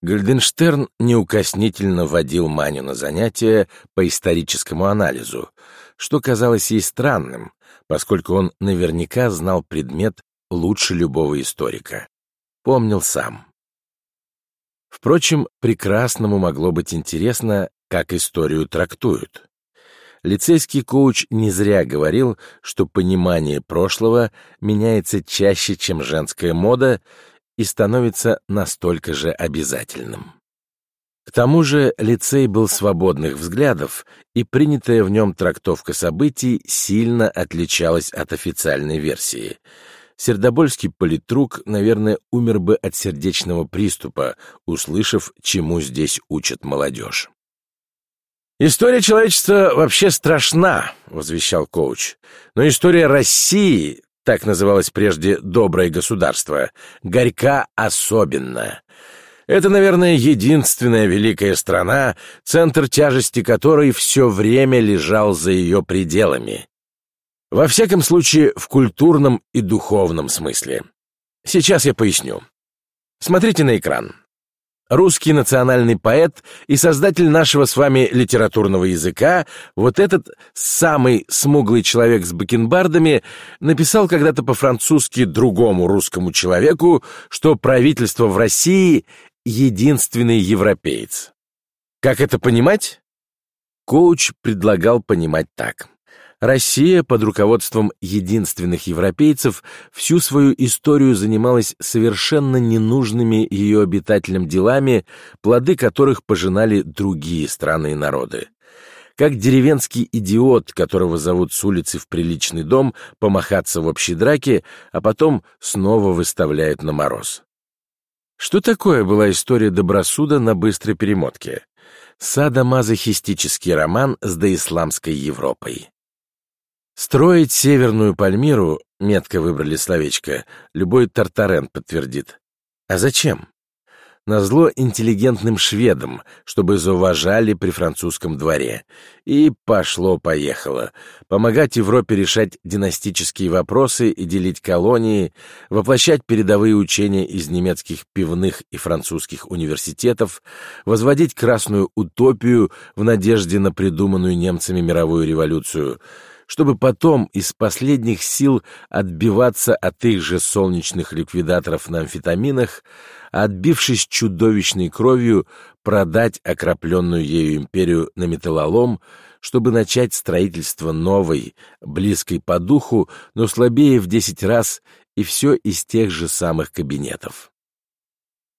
Гальденштерн неукоснительно водил Маню на занятия по историческому анализу, что казалось ей странным, поскольку он наверняка знал предмет лучше любого историка. Помнил сам. Впрочем, прекрасному могло быть интересно, как историю трактуют. Лицейский коуч не зря говорил, что понимание прошлого меняется чаще, чем женская мода, и становится настолько же обязательным. К тому же лицей был свободных взглядов, и принятая в нем трактовка событий сильно отличалась от официальной версии. Сердобольский политрук, наверное, умер бы от сердечного приступа, услышав, чему здесь учат молодежь. «История человечества вообще страшна», — возвещал коуч. «Но история России, так называлось прежде доброе государство, горька особенно. Это, наверное, единственная великая страна, центр тяжести которой все время лежал за ее пределами. Во всяком случае, в культурном и духовном смысле. Сейчас я поясню. Смотрите на экран русский национальный поэт и создатель нашего с вами литературного языка, вот этот самый смуглый человек с бакенбардами, написал когда-то по-французски другому русскому человеку, что правительство в России — единственный европеец. Как это понимать? Коуч предлагал понимать так. Россия под руководством единственных европейцев всю свою историю занималась совершенно ненужными ее обитателям делами, плоды которых пожинали другие страны и народы. Как деревенский идиот, которого зовут с улицы в приличный дом, помахаться в общей драке, а потом снова выставляют на мороз. Что такое была история добросуда на быстрой перемотке? Садомазохистический роман с доисламской Европой. Строить Северную Пальмиру, метко выбрали словечко, любой Тартарен подтвердит. А зачем? Назло интеллигентным шведам, чтобы зауважали при французском дворе. И пошло-поехало. Помогать Европе решать династические вопросы и делить колонии, воплощать передовые учения из немецких пивных и французских университетов, возводить красную утопию в надежде на придуманную немцами мировую революцию — чтобы потом из последних сил отбиваться от их же солнечных ликвидаторов на амфетаминах, отбившись чудовищной кровью, продать окропленную ею империю на металлолом, чтобы начать строительство новой, близкой по духу, но слабее в десять раз, и все из тех же самых кабинетов.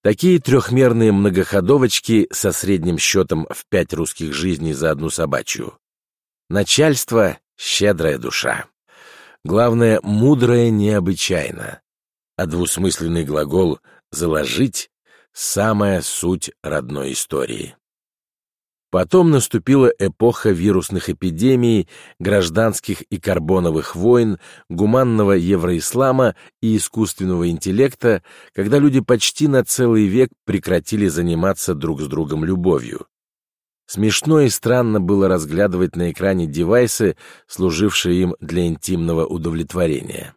Такие трехмерные многоходовочки со средним счетом в пять русских жизней за одну собачью. Начальство щедрая душа. Главное, мудрая необычайно. А двусмысленный глагол «заложить» — самая суть родной истории. Потом наступила эпоха вирусных эпидемий, гражданских и карбоновых войн, гуманного евроислама и искусственного интеллекта, когда люди почти на целый век прекратили заниматься друг с другом любовью. Смешно и странно было разглядывать на экране девайсы, служившие им для интимного удовлетворения.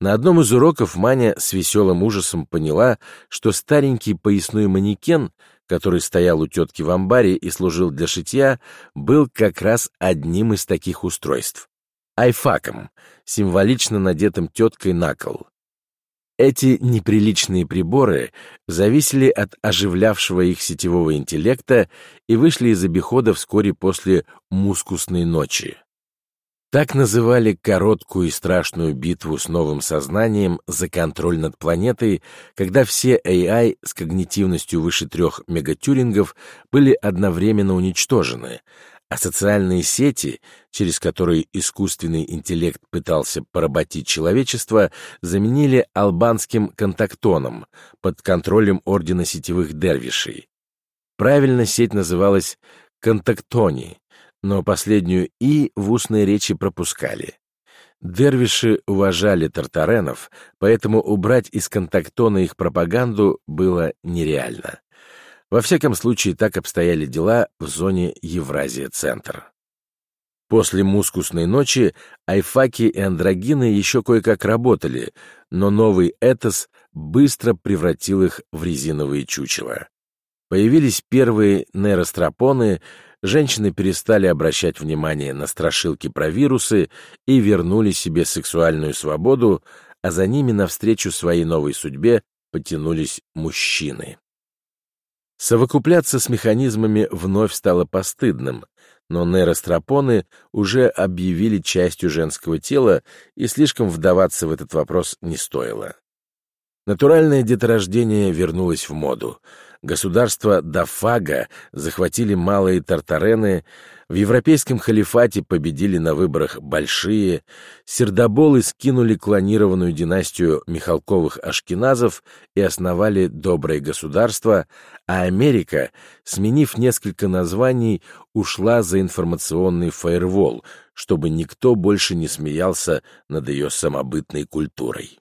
На одном из уроков Маня с веселым ужасом поняла, что старенький поясной манекен, который стоял у тетки в амбаре и служил для шитья, был как раз одним из таких устройств. Айфаком, символично надетым теткой на кол. Эти неприличные приборы зависели от оживлявшего их сетевого интеллекта и вышли из обихода вскоре после «мускусной ночи». Так называли короткую и страшную битву с новым сознанием за контроль над планетой, когда все AI с когнитивностью выше трех мегатюрингов были одновременно уничтожены, а социальные сети, через которые искусственный интеллект пытался поработить человечество, заменили албанским контактоном под контролем Ордена сетевых дервишей. Правильно сеть называлась контактони, но последнюю «и» в устной речи пропускали. Дервиши уважали тартаренов, поэтому убрать из контактона их пропаганду было нереально. Во всяком случае, так обстояли дела в зоне Евразия-Центр. После мускусной ночи айфаки и андрогины еще кое-как работали, но новый этос быстро превратил их в резиновые чучела. Появились первые нейростропоны, женщины перестали обращать внимание на страшилки про вирусы и вернули себе сексуальную свободу, а за ними навстречу своей новой судьбе потянулись мужчины. Совокупляться с механизмами вновь стало постыдным, но нейростропоны уже объявили частью женского тела, и слишком вдаваться в этот вопрос не стоило. Натуральное деторождение вернулось в моду. Государства Дафага захватили малые тартарены, в европейском халифате победили на выборах большие, сердоболы скинули клонированную династию Михалковых ашкеназов и основали доброе государство, а Америка, сменив несколько названий, ушла за информационный фаервол, чтобы никто больше не смеялся над ее самобытной культурой.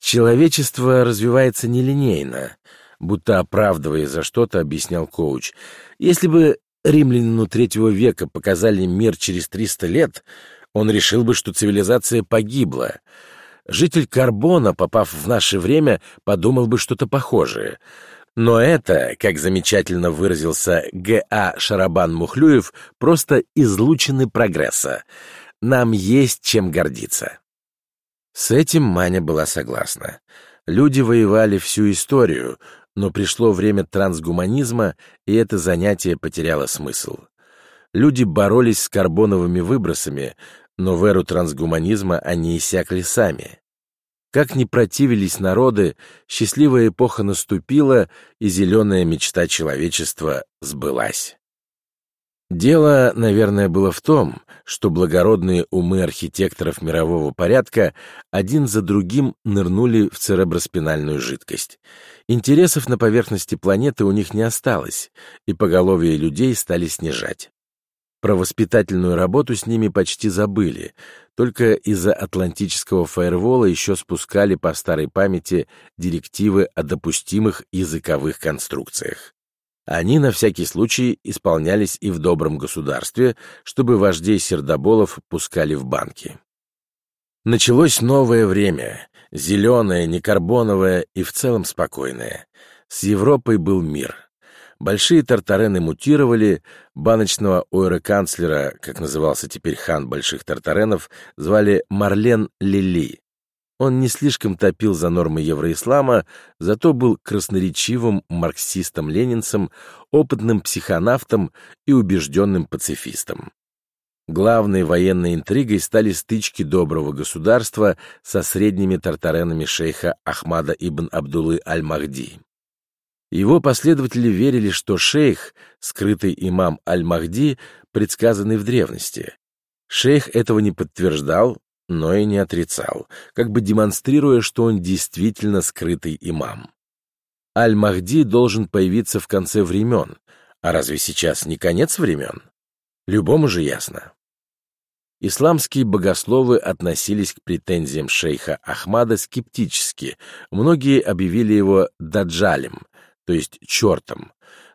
Человечество развивается нелинейно, будто оправдывая за что-то, объяснял коуч. Если бы римлянину третьего века показали мир через 300 лет, он решил бы, что цивилизация погибла. Житель Карбона, попав в наше время, подумал бы что-то похожее. Но это, как замечательно выразился Г.А. Шарабан-Мухлюев, просто излучины прогресса. Нам есть чем гордиться. С этим Маня была согласна. Люди воевали всю историю, но пришло время трансгуманизма, и это занятие потеряло смысл. Люди боролись с карбоновыми выбросами, но в эру трансгуманизма они иссякли сами. Как ни противились народы, счастливая эпоха наступила, и зеленая мечта человечества сбылась. Дело, наверное, было в том, что благородные умы архитекторов мирового порядка один за другим нырнули в цереброспинальную жидкость. Интересов на поверхности планеты у них не осталось, и поголовье людей стали снижать. Про воспитательную работу с ними почти забыли, только из-за атлантического фаервола еще спускали по старой памяти директивы о допустимых языковых конструкциях. Они на всякий случай исполнялись и в добром государстве, чтобы вождей сердоболов пускали в банки. Началось новое время, зеленое, некарбоновое и в целом спокойное. С Европой был мир. Большие тартарены мутировали, баночного ойроканцлера, как назывался теперь хан больших тартаренов, звали Марлен Лили. Он не слишком топил за нормы евроислама, зато был красноречивым марксистом-ленинцем, опытным психонавтом и убежденным пацифистом. Главной военной интригой стали стычки доброго государства со средними тартаренами шейха Ахмада ибн Абдулы Аль-Махди. Его последователи верили, что шейх, скрытый имам Аль-Махди, предсказанный в древности. Шейх этого не подтверждал, но и не отрицал, как бы демонстрируя, что он действительно скрытый имам. Аль-Махди должен появиться в конце времен, а разве сейчас не конец времен? Любому же ясно. Исламские богословы относились к претензиям шейха Ахмада скептически, многие объявили его даджалем, то есть чертом,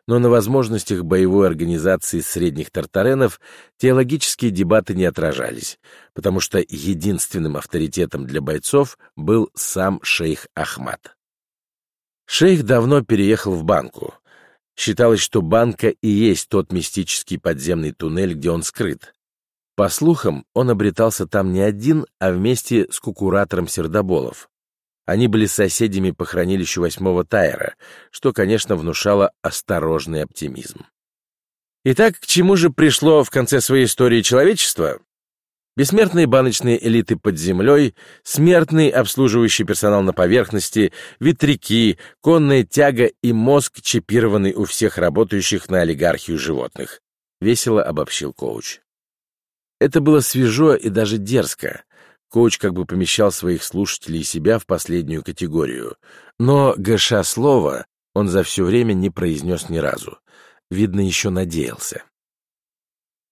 но на возможностях боевой организации средних тартаренов теологические дебаты не отражались, потому что единственным авторитетом для бойцов был сам шейх Ахмад. Шейх давно переехал в банку. Считалось, что банка и есть тот мистический подземный туннель, где он скрыт. По слухам, он обретался там не один, а вместе с кукуратором Сердоболов. Они были соседями по хранилищу восьмого Тайра, что, конечно, внушало осторожный оптимизм. Итак, к чему же пришло в конце своей истории человечество? Бессмертные баночные элиты под землей, смертный обслуживающий персонал на поверхности, ветряки, конная тяга и мозг, чипированный у всех работающих на олигархию животных. Весело обобщил коуч. Это было свежо и даже дерзко. Коуч как бы помещал своих слушателей и себя в последнюю категорию. Но ГШ слова он за все время не произнес ни разу. Видно, еще надеялся.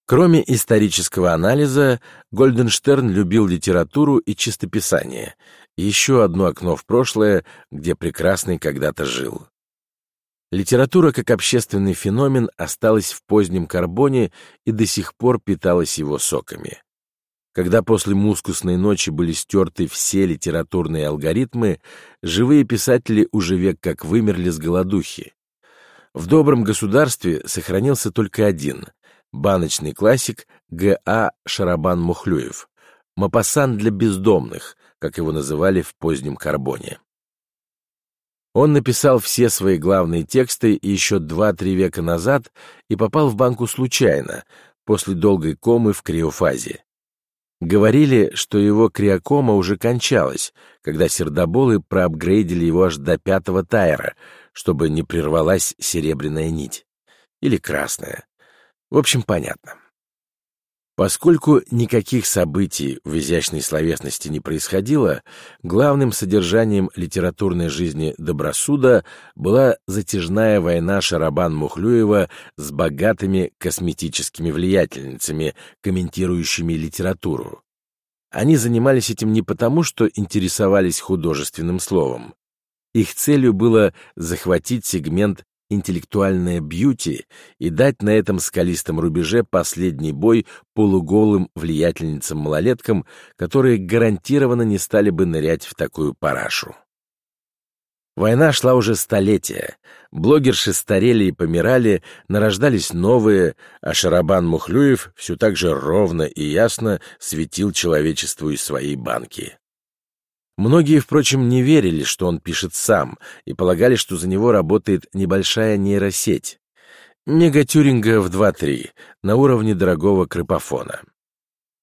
Кроме исторического анализа, Гольденштерн любил литературу и чистописание, еще одно окно в прошлое, где прекрасный когда-то жил. Литература как общественный феномен осталась в позднем карбоне и до сих пор питалась его соками. Когда после мускусной ночи были стерты все литературные алгоритмы, живые писатели уже век как вымерли с голодухи. В добром государстве сохранился только один — баночный классик Г.А. Шарабан-Мухлюев, «Мапасан для бездомных», как его называли в позднем карбоне. Он написал все свои главные тексты еще два-три века назад и попал в банку случайно, после долгой комы в криофазе. Говорили, что его криокома уже кончалась, когда сердоболы проапгрейдили его аж до пятого тайра, чтобы не прервалась серебряная нить. Или красная. В общем, понятно. Поскольку никаких событий в изящной словесности не происходило, главным содержанием литературной жизни Добросуда была затяжная война Шарабан-Мухлюева с богатыми косметическими влиятельницами, комментирующими литературу. Они занимались этим не потому, что интересовались художественным словом. Их целью было захватить сегмент интеллектуальное бьюти и дать на этом скалистом рубеже последний бой полуголым влиятельницам-малолеткам, которые гарантированно не стали бы нырять в такую парашу. Война шла уже столетия, блогерши старели и помирали, нарождались новые, а Шарабан Мухлюев все так же ровно и ясно светил человечеству из своей банки. Многие, впрочем, не верили, что он пишет сам, и полагали, что за него работает небольшая нейросеть. Мега Тюринга в 2-3, на уровне дорогого крыпофона.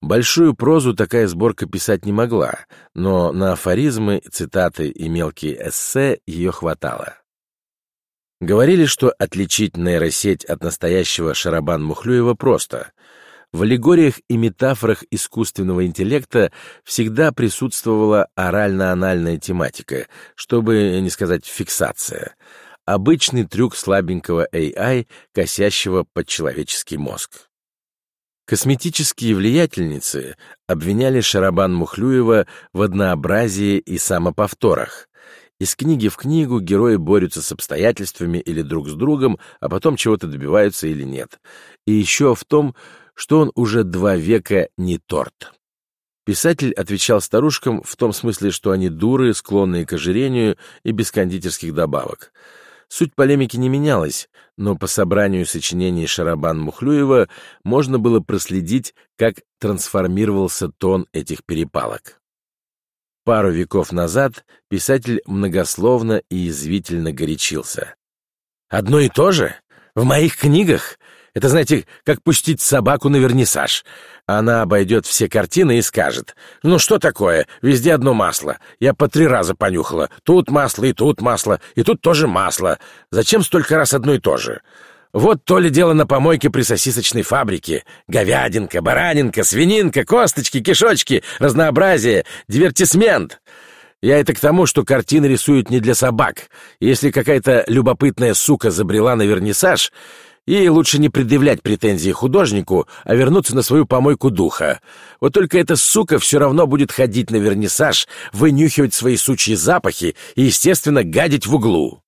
Большую прозу такая сборка писать не могла, но на афоризмы, цитаты и мелкие эссе ее хватало. Говорили, что отличить нейросеть от настоящего Шарабан-Мухлюева просто — в аллегориях и метафорах искусственного интеллекта всегда присутствовала орально-анальная тематика, чтобы не сказать фиксация. Обычный трюк слабенького AI, косящего под человеческий мозг. Косметические влиятельницы обвиняли Шарабан Мухлюева в однообразии и самоповторах. Из книги в книгу герои борются с обстоятельствами или друг с другом, а потом чего-то добиваются или нет. И еще в том, что он уже два века не торт. Писатель отвечал старушкам в том смысле, что они дуры, склонные к ожирению и без кондитерских добавок. Суть полемики не менялась, но по собранию сочинений Шарабан-Мухлюева можно было проследить, как трансформировался тон этих перепалок. Пару веков назад писатель многословно и извительно горячился. «Одно и то же? В моих книгах? Это, знаете, как пустить собаку на вернисаж. Она обойдет все картины и скажет, «Ну что такое? Везде одно масло. Я по три раза понюхала. Тут масло, и тут масло, и тут тоже масло. Зачем столько раз одно и то же?» Вот то ли дело на помойке при сосисочной фабрике. Говядинка, баранинка, свининка, косточки, кишочки, разнообразие, дивертисмент. Я это к тому, что картины рисуют не для собак. Если какая-то любопытная сука забрела на вернисаж, Ей лучше не предъявлять претензии художнику, а вернуться на свою помойку духа. Вот только эта сука все равно будет ходить на вернисаж, вынюхивать свои сучьи запахи и, естественно, гадить в углу.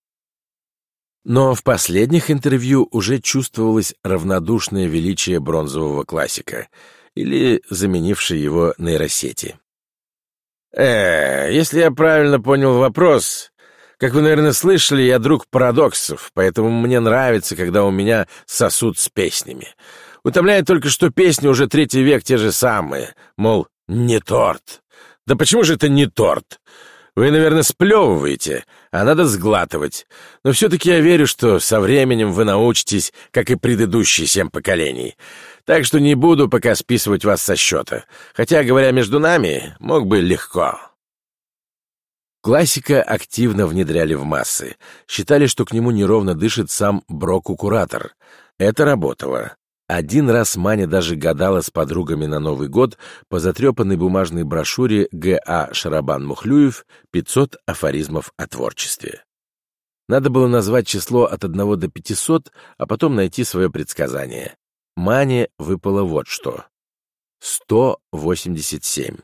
Но в последних интервью уже чувствовалось равнодушное величие бронзового классика, или заменившей его нейросети. «Э, если я правильно понял вопрос, как вы, наверное, слышали, я друг парадоксов, поэтому мне нравится, когда у меня сосуд с песнями. Утомляет только, что песни уже третий век те же самые, мол, не торт. Да почему же это не торт? Вы, наверное, сплевываете, а надо сглатывать. Но все-таки я верю, что со временем вы научитесь, как и предыдущие семь поколений. Так что не буду пока списывать вас со счета. Хотя, говоря между нами, мог бы легко. Классика активно внедряли в массы. Считали, что к нему неровно дышит сам Броку-куратор. Это работало. Один раз Маня даже гадала с подругами на Новый год по затрепанной бумажной брошюре Г.А. Шарабан-Мухлюев «500 афоризмов о творчестве». Надо было назвать число от 1 до 500, а потом найти свое предсказание. Мане выпало вот что. 187.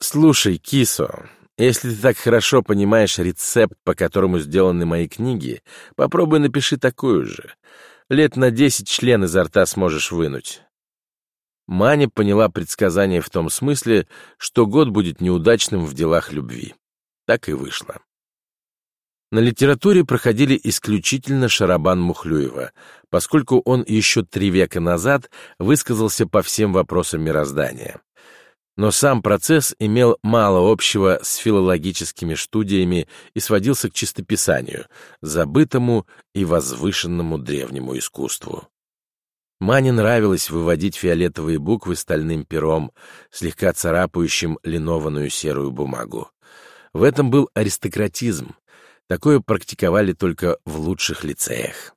«Слушай, кисо, Если ты так хорошо понимаешь рецепт, по которому сделаны мои книги, попробуй напиши такую же. Лет на десять член изо рта сможешь вынуть. Маня поняла предсказание в том смысле, что год будет неудачным в делах любви. Так и вышло. На литературе проходили исключительно Шарабан Мухлюева, поскольку он еще три века назад высказался по всем вопросам мироздания но сам процесс имел мало общего с филологическими студиями и сводился к чистописанию, забытому и возвышенному древнему искусству. Мане нравилось выводить фиолетовые буквы стальным пером, слегка царапающим линованную серую бумагу. В этом был аристократизм. Такое практиковали только в лучших лицеях.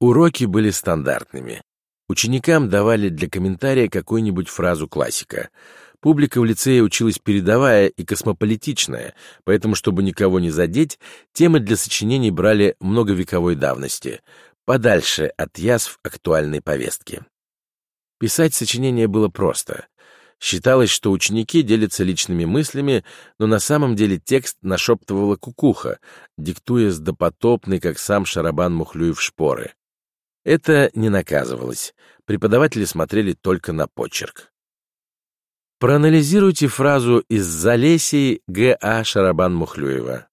Уроки были стандартными. Ученикам давали для комментария какую-нибудь фразу классика — Публика в лицее училась передовая и космополитичная, поэтому, чтобы никого не задеть, темы для сочинений брали многовековой давности, подальше от язв актуальной повестки. Писать сочинение было просто. Считалось, что ученики делятся личными мыслями, но на самом деле текст нашептывала кукуха, диктуя с допотопной, как сам Шарабан Мухлюев шпоры. Это не наказывалось. Преподаватели смотрели только на почерк. Проанализируйте фразу из «Залесий» Г.А. Шарабан-Мухлюева.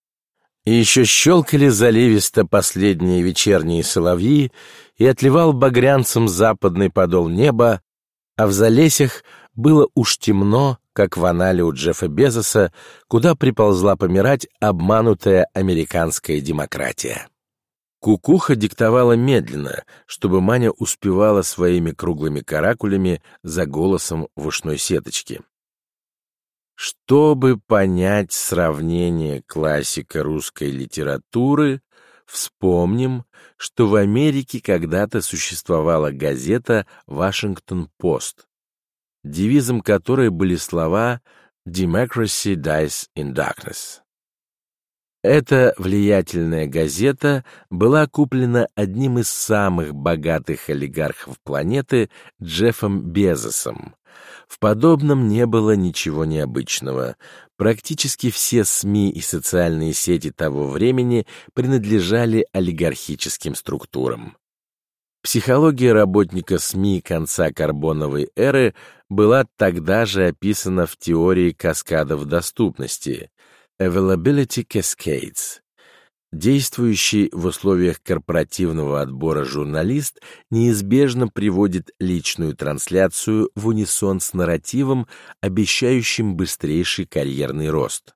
И еще щелкали заливисто последние вечерние соловьи, и отливал багрянцем западный подол неба, а в Залесях было уж темно, как в анале у Джеффа Безоса, куда приползла помирать обманутая американская демократия. Кукуха диктовала медленно, чтобы Маня успевала своими круглыми каракулями за голосом в ушной сеточке. Чтобы понять сравнение классика русской литературы, вспомним, что в Америке когда-то существовала газета «Вашингтон-Пост», девизом которой были слова «Democracy dies in darkness». Эта влиятельная газета была куплена одним из самых богатых олигархов планеты Джеффом Безосом. В подобном не было ничего необычного. Практически все СМИ и социальные сети того времени принадлежали олигархическим структурам. Психология работника СМИ конца карбоновой эры была тогда же описана в теории каскадов доступности — Availability Cascades. Действующий в условиях корпоративного отбора журналист неизбежно приводит личную трансляцию в унисон с нарративом, обещающим быстрейший карьерный рост.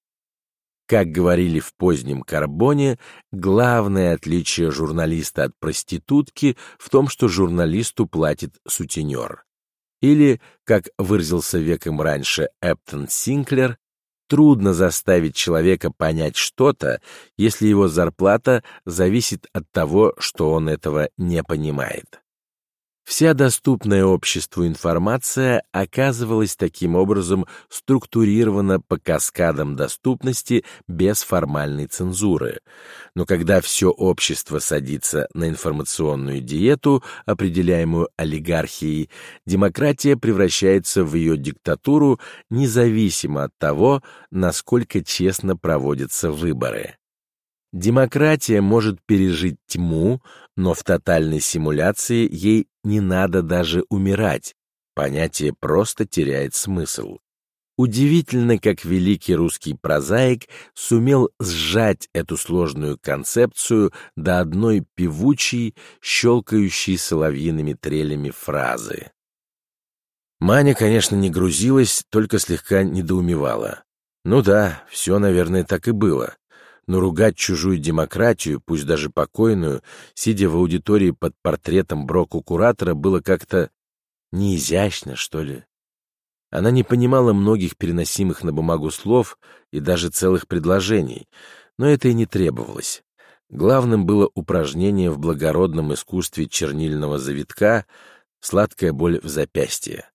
Как говорили в позднем Карбоне, главное отличие журналиста от проститутки в том, что журналисту платит сутенер. Или, как выразился веком раньше Эптон Синклер, Трудно заставить человека понять что-то, если его зарплата зависит от того, что он этого не понимает. Вся доступная обществу информация оказывалась таким образом структурирована по каскадам доступности без формальной цензуры. Но когда все общество садится на информационную диету, определяемую олигархией, демократия превращается в ее диктатуру независимо от того, насколько честно проводятся выборы. Демократия может пережить тьму, но в тотальной симуляции ей не надо даже умирать. Понятие просто теряет смысл. Удивительно, как великий русский прозаик сумел сжать эту сложную концепцию до одной певучей, щелкающей соловьиными трелями фразы. Маня, конечно, не грузилась, только слегка недоумевала. Ну да, все, наверное, так и было но ругать чужую демократию, пусть даже покойную, сидя в аудитории под портретом Броку-куратора, было как-то неизящно, что ли. Она не понимала многих переносимых на бумагу слов и даже целых предложений, но это и не требовалось. Главным было упражнение в благородном искусстве чернильного завитка, сладкая боль в запястье.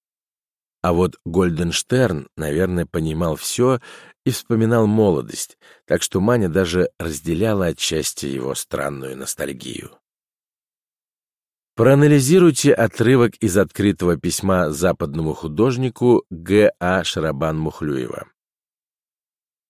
А вот Гольденштерн, наверное, понимал все и вспоминал молодость, так что Маня даже разделяла отчасти его странную ностальгию. Проанализируйте отрывок из открытого письма западному художнику Г. А. Шарабан-Мухлюева.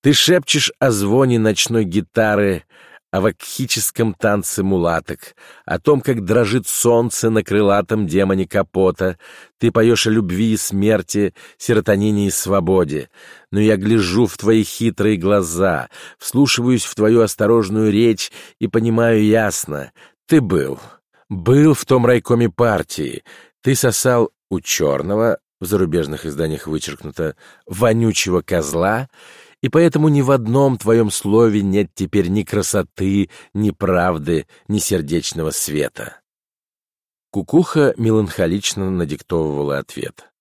Ты шепчешь о звоне ночной гитары, о вакхическом танце мулаток, о том, как дрожит солнце на крылатом демоне капота. Ты поешь о любви и смерти, серотонине и свободе. Но я гляжу в твои хитрые глаза, вслушиваюсь в твою осторожную речь и понимаю ясно. Ты был. Был в том райкоме партии. Ты сосал у черного, в зарубежных изданиях вычеркнуто, вонючего козла — и поэтому ни в одном твоем слове нет теперь ни красоты, ни правды, ни сердечного света. Кукуха меланхолично надиктовывала ответ.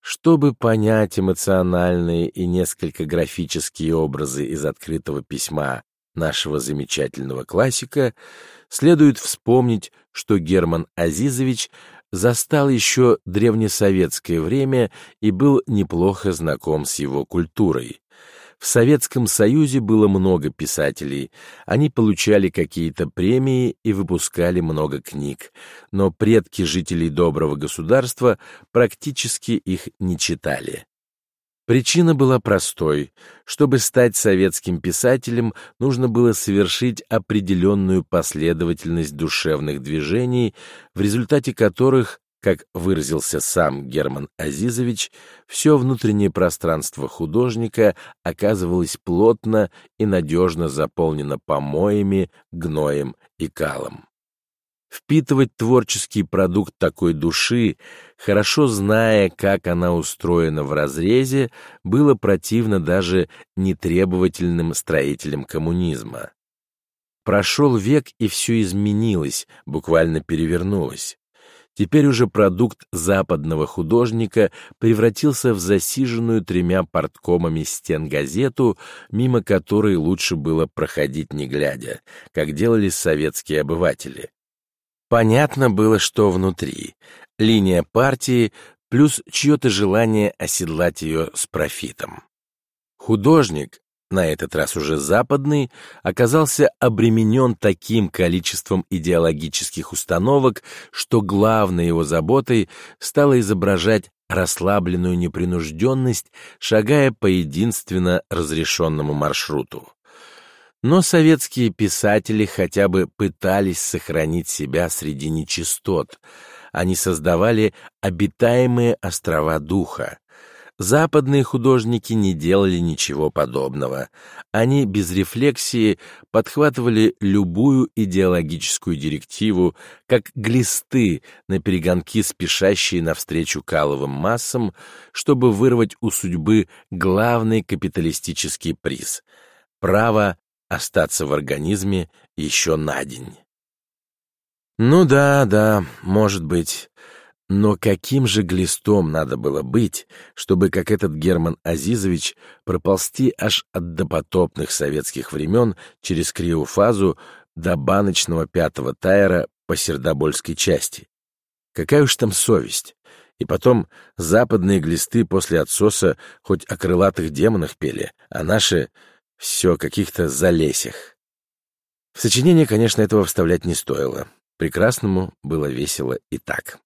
Чтобы понять эмоциональные и несколько графические образы из открытого письма нашего замечательного классика, следует вспомнить, что Герман Азизович застал еще древнесоветское время и был неплохо знаком с его культурой. В Советском Союзе было много писателей, они получали какие-то премии и выпускали много книг, но предки жителей доброго государства практически их не читали. Причина была простой. Чтобы стать советским писателем, нужно было совершить определенную последовательность душевных движений, в результате которых как выразился сам Герман Азизович, все внутреннее пространство художника оказывалось плотно и надежно заполнено помоями, гноем и калом. Впитывать творческий продукт такой души, хорошо зная, как она устроена в разрезе, было противно даже нетребовательным строителям коммунизма. Прошел век, и все изменилось, буквально перевернулось. Теперь уже продукт западного художника превратился в засиженную тремя порткомами стен газету, мимо которой лучше было проходить не глядя, как делали советские обыватели. Понятно было, что внутри. Линия партии плюс чье-то желание оседлать ее с профитом. Художник, на этот раз уже западный, оказался обременен таким количеством идеологических установок, что главной его заботой стало изображать расслабленную непринужденность, шагая по единственно разрешенному маршруту. Но советские писатели хотя бы пытались сохранить себя среди нечистот. Они создавали обитаемые острова духа. Западные художники не делали ничего подобного. Они без рефлексии подхватывали любую идеологическую директиву, как глисты на перегонки, спешащие навстречу каловым массам, чтобы вырвать у судьбы главный капиталистический приз — право остаться в организме еще на день. Ну да, да, может быть. Но каким же глистом надо было быть, чтобы, как этот Герман Азизович, проползти аж от допотопных советских времен через криофазу до баночного пятого тайра по Сердобольской части? Какая уж там совесть? И потом западные глисты после отсоса хоть о крылатых демонах пели, а наши — все каких-то залесях. В сочинение, конечно, этого вставлять не стоило. Прекрасному было весело и так.